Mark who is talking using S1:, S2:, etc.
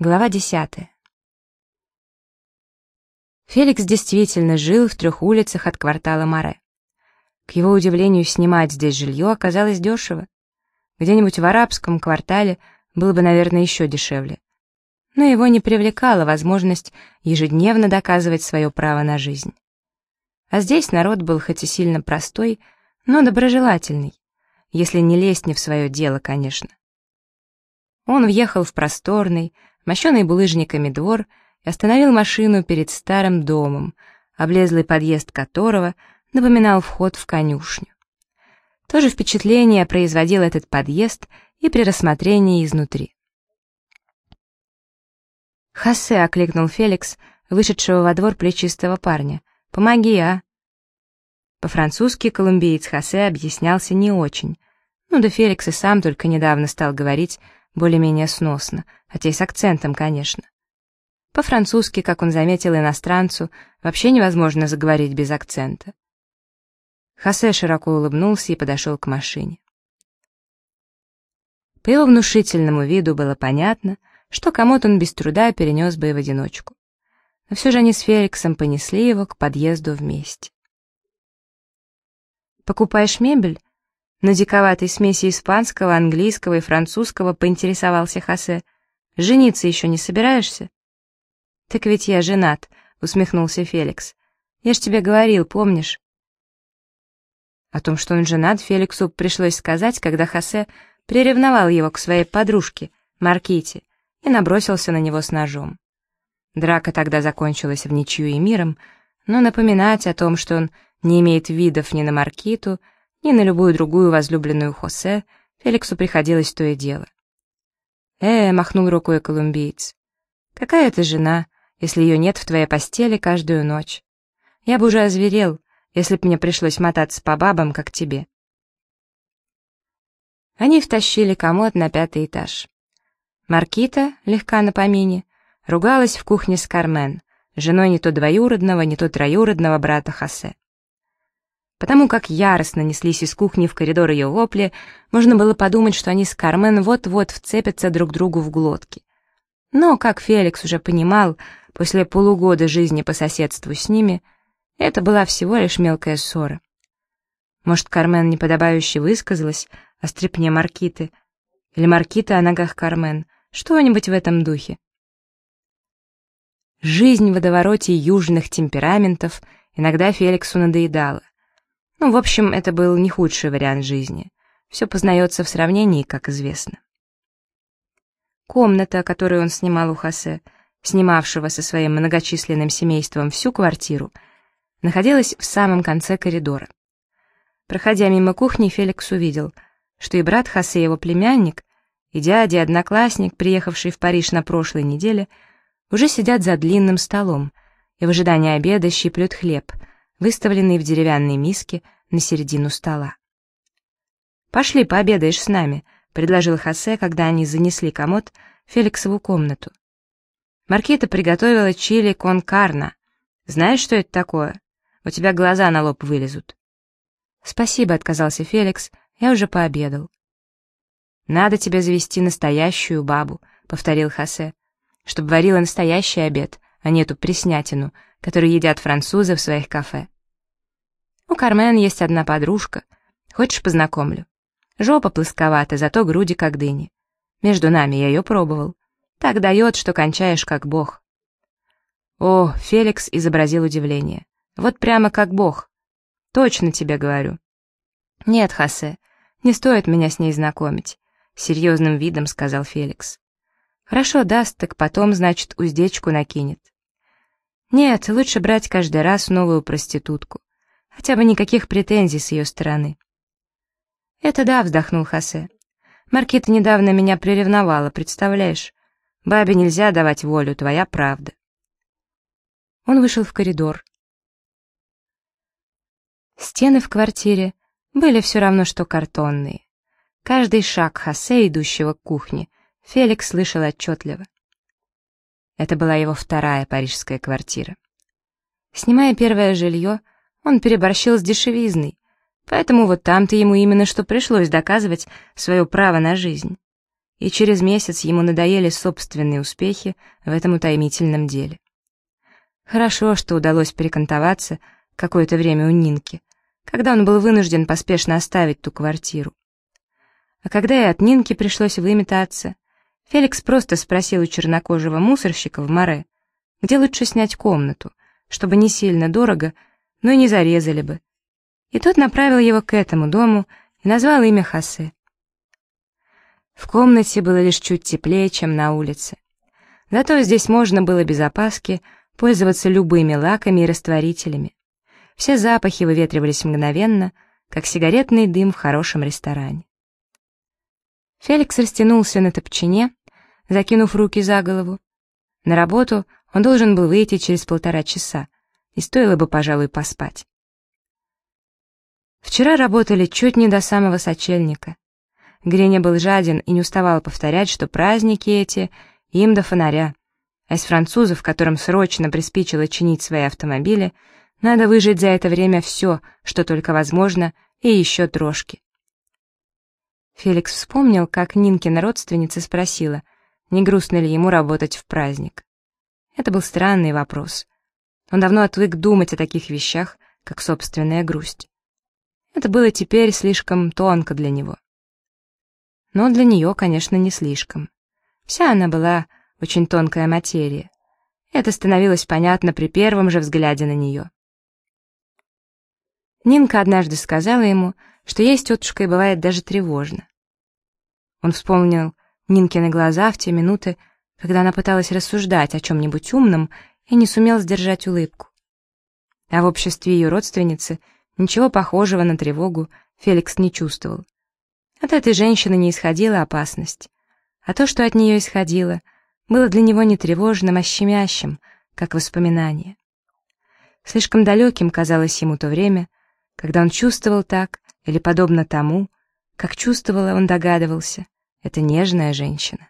S1: Глава десятая. Феликс действительно жил в трех улицах от квартала Море. К его удивлению, снимать здесь жилье оказалось дешево. Где-нибудь в арабском квартале было бы, наверное, еще дешевле. Но его не привлекала возможность ежедневно доказывать свое право на жизнь. А здесь народ был хоть и сильно простой, но доброжелательный, если не лезть не в свое дело, конечно. Он въехал в просторный, мощенный булыжниками двор и остановил машину перед старым домом, облезлый подъезд которого напоминал вход в конюшню. То же впечатление производил этот подъезд и при рассмотрении изнутри. «Хосе», — окликнул Феликс, вышедшего во двор плечистого парня. «Помоги, а!» По-французски колумбиец Хосе объяснялся не очень. Ну да Феликс и сам только недавно стал говорить более-менее сносно, хотя и с акцентом, конечно. По-французски, как он заметил иностранцу, вообще невозможно заговорить без акцента. Хосе широко улыбнулся и подошел к машине. По его внушительному виду было понятно, что комод он без труда перенес бы и в одиночку. Но все же они с Феликсом понесли его к подъезду вместе. «Покупаешь мебель?» На диковатой смеси испанского, английского и французского поинтересовался Хосе. «Жениться еще не собираешься?» «Так ведь я женат», — усмехнулся Феликс. «Я ж тебе говорил, помнишь?» О том, что он женат, Феликсу пришлось сказать, когда Хосе приревновал его к своей подружке, Марките, и набросился на него с ножом. Драка тогда закончилась в ничью и миром, но напоминать о том, что он не имеет видов ни на Маркиту, ни на любую другую возлюбленную Хосе, Феликсу приходилось то и дело. «Э», — махнул рукой колумбиец, — «какая ты жена, если ее нет в твоей постели каждую ночь? Я бы уже озверел, если б мне пришлось мотаться по бабам, как тебе». Они втащили комод на пятый этаж. Маркита, легка на помине, ругалась в кухне с Кармен, женой не то двоюродного, не то троюродного брата Хосе. Потому как яростно неслись из кухни в коридор ее вопли, можно было подумать, что они с Кармен вот-вот вцепятся друг другу в глотки. Но, как Феликс уже понимал, после полугода жизни по соседству с ними, это была всего лишь мелкая ссора. Может, Кармен неподобающе высказалась о стрепне Маркиты, или Маркита о ногах Кармен, что-нибудь в этом духе. Жизнь в водовороте южных темпераментов иногда Феликсу надоедала. Ну, в общем, это был не худший вариант жизни. Все познается в сравнении, как известно. Комната, которую он снимал у Хосе, снимавшего со своим многочисленным семейством всю квартиру, находилась в самом конце коридора. Проходя мимо кухни, Феликс увидел, что и брат Хосе, его племянник, и дядя, одноклассник, приехавший в Париж на прошлой неделе, уже сидят за длинным столом и в ожидании обеда щиплют хлеб — выставленный в деревянной миске на середину стола. «Пошли, пообедаешь с нами», — предложил Хосе, когда они занесли комод в Феликсову комнату. Маркита приготовила чили кон карна. Знаешь, что это такое? У тебя глаза на лоб вылезут. «Спасибо», — отказался Феликс, — «я уже пообедал». «Надо тебе завести настоящую бабу», — повторил Хосе, «чтобы варила настоящий обед, а не эту преснятину, которые едят французы в своих кафе. У Кармен есть одна подружка. Хочешь, познакомлю? Жопа плосковата, зато груди как дыни. Между нами я ее пробовал. Так дает, что кончаешь как бог. О, Феликс изобразил удивление. Вот прямо как бог. Точно тебе говорю. Нет, Хосе, не стоит меня с ней знакомить. Серьезным видом сказал Феликс. Хорошо даст, так потом, значит, уздечку накинет. Нет, лучше брать каждый раз новую проститутку. Хотя бы никаких претензий с ее стороны. «Это да», — вздохнул Хосе. «Маркита недавно меня приревновала, представляешь? Бабе нельзя давать волю, твоя правда». Он вышел в коридор. Стены в квартире были все равно, что картонные. Каждый шаг Хосе, идущего к кухне, Феликс слышал отчетливо. Это была его вторая парижская квартира. Снимая первое жилье, он переборщил с дешевизной, поэтому вот там-то ему именно что пришлось доказывать свое право на жизнь. и через месяц ему надоели собственные успехи в этом утаймительном деле. Хорошо, что удалось перекантоваться какое-то время у Нинки, когда он был вынужден поспешно оставить ту квартиру. А когда и от Нинки пришлось выметаться, Феликс просто спросил у чернокожего мусорщика в море, где лучше снять комнату, чтобы не сильно дорого, но и не зарезали бы. И тот направил его к этому дому и назвал имя Хосе. В комнате было лишь чуть теплее, чем на улице. Зато здесь можно было без опаски пользоваться любыми лаками и растворителями. Все запахи выветривались мгновенно, как сигаретный дым в хорошем ресторане. Феликс растянулся на топчине, закинув руки за голову. На работу он должен был выйти через полтора часа, и стоило бы, пожалуй, поспать. Вчера работали чуть не до самого сочельника. Греня был жаден и не уставал повторять, что праздники эти им до фонаря. А из французов, которым срочно приспичило чинить свои автомобили, надо выжить за это время все, что только возможно, и еще трошки. Феликс вспомнил, как Нинкина родственница спросила, не грустно ли ему работать в праздник. Это был странный вопрос. Он давно отвык думать о таких вещах, как собственная грусть. Это было теперь слишком тонко для него. Но для нее, конечно, не слишком. Вся она была очень тонкая материя. Это становилось понятно при первом же взгляде на нее. Нинка однажды сказала ему, что ей с тетушкой бывает даже тревожно. Он вспомнил Нинкины глаза в те минуты, когда она пыталась рассуждать о чем-нибудь умном и не сумел сдержать улыбку. А в обществе ее родственницы ничего похожего на тревогу Феликс не чувствовал. От этой женщины не исходила опасность, а то, что от нее исходило, было для него не тревожным, а щемящим, как воспоминание. Слишком далеким казалось ему то время, когда он чувствовал так, или подобно тому, как чувствовала, он догадывался, это нежная женщина.